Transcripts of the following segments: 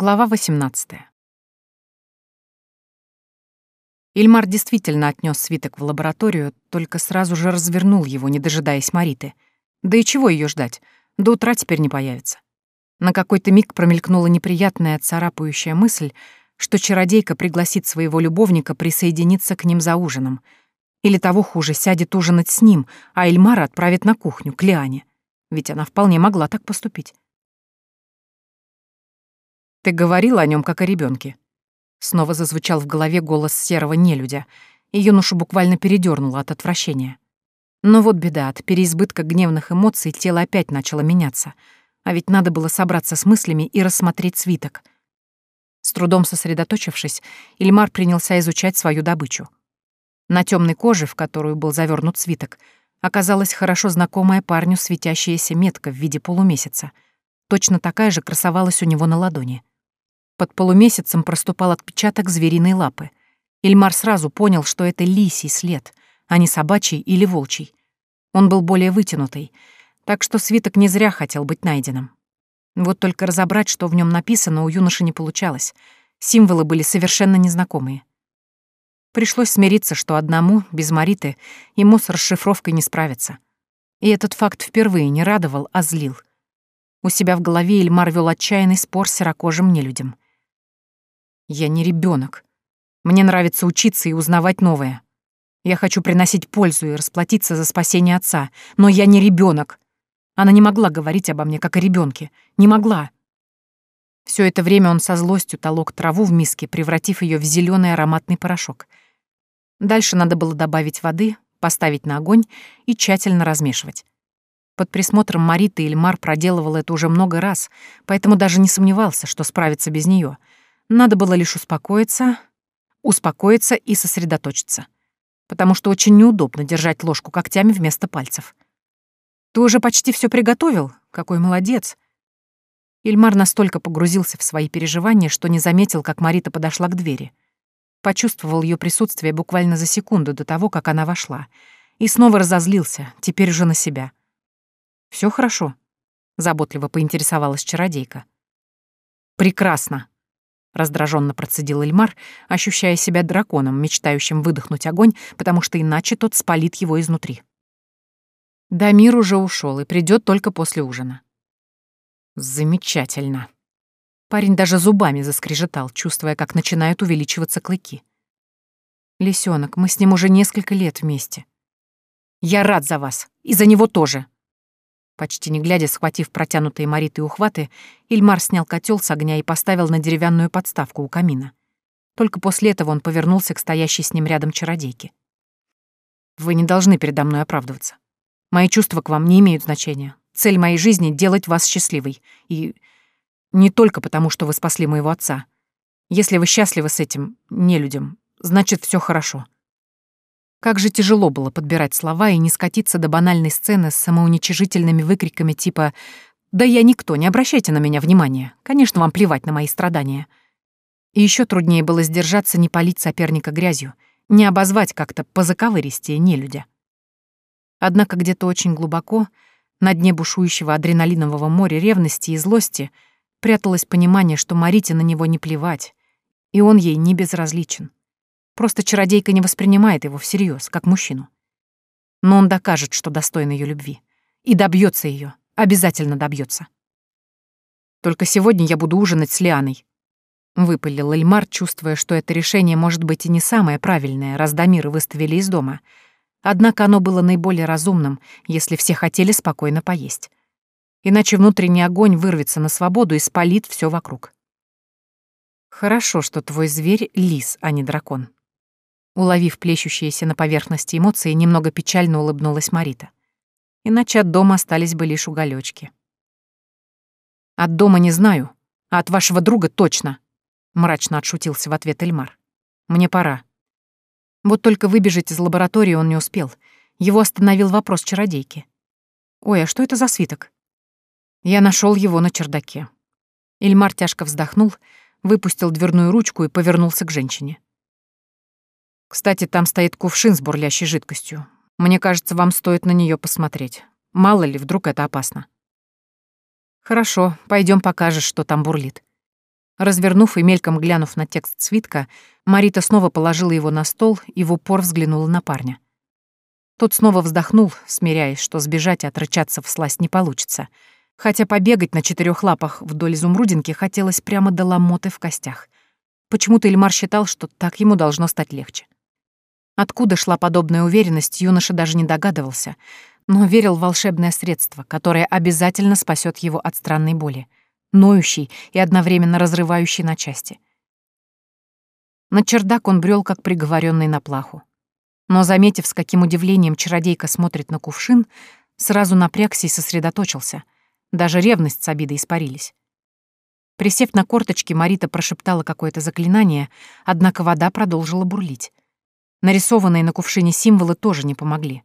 Глава 18. Ильмар действительно отнес свиток в лабораторию, только сразу же развернул его, не дожидаясь Мариты. Да и чего ее ждать? До утра теперь не появится. На какой-то миг промелькнула неприятная царапающая мысль, что чародейка пригласит своего любовника присоединиться к ним за ужином. Или того хуже, сядет ужинать с ним, а Эльмара отправит на кухню, к Лиане. Ведь она вполне могла так поступить. «Ты говорила о нем как о ребенке. Снова зазвучал в голове голос серого нелюдя, и юношу буквально передернуло от отвращения. Но вот беда, от переизбытка гневных эмоций тело опять начало меняться, а ведь надо было собраться с мыслями и рассмотреть свиток. С трудом сосредоточившись, Ильмар принялся изучать свою добычу. На темной коже, в которую был завернут свиток, оказалась хорошо знакомая парню светящаяся метка в виде полумесяца. Точно такая же красовалась у него на ладони. Под полумесяцем проступал отпечаток звериной лапы. Ильмар сразу понял, что это лисий след, а не собачий или волчий. Он был более вытянутый, так что свиток не зря хотел быть найденным. Вот только разобрать, что в нем написано, у юноши не получалось. Символы были совершенно незнакомые. Пришлось смириться, что одному, без Мариты, ему с расшифровкой не справиться. И этот факт впервые не радовал, а злил. У себя в голове Ильмар вел отчаянный спор с серокожим нелюдем. Я не ребенок. Мне нравится учиться и узнавать новое. Я хочу приносить пользу и расплатиться за спасение отца, но я не ребенок. Она не могла говорить обо мне как о ребенке, не могла. Все это время он со злостью толок траву в миске, превратив ее в зеленый ароматный порошок. Дальше надо было добавить воды, поставить на огонь и тщательно размешивать. Под присмотром Мариты Ильмар проделывал это уже много раз, поэтому даже не сомневался, что справится без нее — надо было лишь успокоиться, успокоиться и сосредоточиться, потому что очень неудобно держать ложку когтями вместо пальцев. «Ты уже почти все приготовил? Какой молодец!» Ильмар настолько погрузился в свои переживания, что не заметил, как Марита подошла к двери. Почувствовал ее присутствие буквально за секунду до того, как она вошла, и снова разозлился, теперь уже на себя. Все хорошо?» — заботливо поинтересовалась чародейка. «Прекрасно!» Раздраженно процедил Эльмар, ощущая себя драконом, мечтающим выдохнуть огонь, потому что иначе тот спалит его изнутри. Дамир уже ушел и придет только после ужина. Замечательно. Парень даже зубами заскрежетал, чувствуя, как начинают увеличиваться клыки. Лисенок, мы с ним уже несколько лет вместе. Я рад за вас, и за него тоже, Почти не глядя, схватив протянутые Маритой ухваты, Ильмар снял котел с огня и поставил на деревянную подставку у камина. Только после этого он повернулся к стоящей с ним рядом чародейке. «Вы не должны передо мной оправдываться. Мои чувства к вам не имеют значения. Цель моей жизни — делать вас счастливой. И не только потому, что вы спасли моего отца. Если вы счастливы с этим нелюдем, значит, все хорошо. Как же тяжело было подбирать слова и не скатиться до банальной сцены с самоуничижительными выкриками типа «Да я никто, не обращайте на меня внимания. Конечно, вам плевать на мои страдания». И еще труднее было сдержаться не полить соперника грязью, не обозвать как-то по заковыристее нелюдя. Однако где-то очень глубоко, на дне бушующего адреналинового моря ревности и злости, пряталось понимание, что Марите на него не плевать, и он ей не безразличен. Просто чародейка не воспринимает его всерьез, как мужчину. Но он докажет, что достоин ее любви. И добьется ее, обязательно добьется. Только сегодня я буду ужинать с Лианой. Выпалил Эльмар, чувствуя, что это решение может быть и не самое правильное, раз Дамира выставили из дома. Однако оно было наиболее разумным, если все хотели спокойно поесть. Иначе внутренний огонь вырвется на свободу и спалит все вокруг. Хорошо, что твой зверь — лис, а не дракон. Уловив плещущиеся на поверхности эмоции, немного печально улыбнулась Марита. Иначе от дома остались бы лишь уголечки. «От дома не знаю, а от вашего друга точно», — мрачно отшутился в ответ Эльмар. «Мне пора». Вот только выбежать из лаборатории он не успел. Его остановил вопрос чародейки. «Ой, а что это за свиток?» Я нашел его на чердаке. Эльмар тяжко вздохнул, выпустил дверную ручку и повернулся к женщине. Кстати, там стоит кувшин с бурлящей жидкостью. Мне кажется, вам стоит на нее посмотреть. Мало ли, вдруг это опасно. Хорошо, пойдем покажешь, что там бурлит. Развернув и мельком глянув на текст свитка, Марита снова положила его на стол и в упор взглянула на парня. Тот снова вздохнул, смиряясь, что сбежать и отрычаться в сласть не получится, хотя побегать на четырех лапах вдоль изумрудинки хотелось прямо до ломоты в костях. Почему-то Ильмар считал, что так ему должно стать легче. Откуда шла подобная уверенность, юноша даже не догадывался, но верил в волшебное средство, которое обязательно спасет его от странной боли, ноющей и одновременно разрывающей на части. На чердак он брел как приговоренный на плаху. Но, заметив, с каким удивлением чародейка смотрит на кувшин, сразу напрягся и сосредоточился. Даже ревность с обидой испарились. Присев на корточки, Марита прошептала какое-то заклинание, однако вода продолжила бурлить. Нарисованные на кувшине символы тоже не помогли.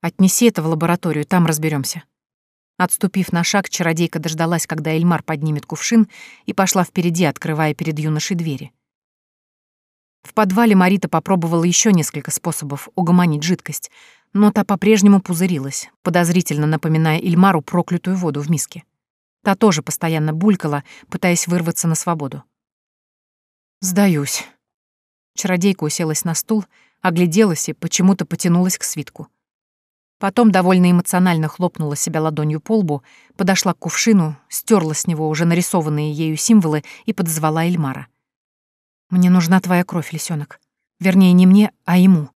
«Отнеси это в лабораторию, там разберемся. Отступив на шаг, чародейка дождалась, когда Эльмар поднимет кувшин, и пошла впереди, открывая перед юношей двери. В подвале Марита попробовала еще несколько способов угомонить жидкость, но та по-прежнему пузырилась, подозрительно напоминая Ильмару проклятую воду в миске. Та тоже постоянно булькала, пытаясь вырваться на свободу. «Сдаюсь». Чародейка уселась на стул, огляделась и почему-то потянулась к свитку. Потом довольно эмоционально хлопнула себя ладонью по лбу, подошла к кувшину, стерла с него уже нарисованные ею символы и подозвала Эльмара. «Мне нужна твоя кровь, лисенок. Вернее, не мне, а ему.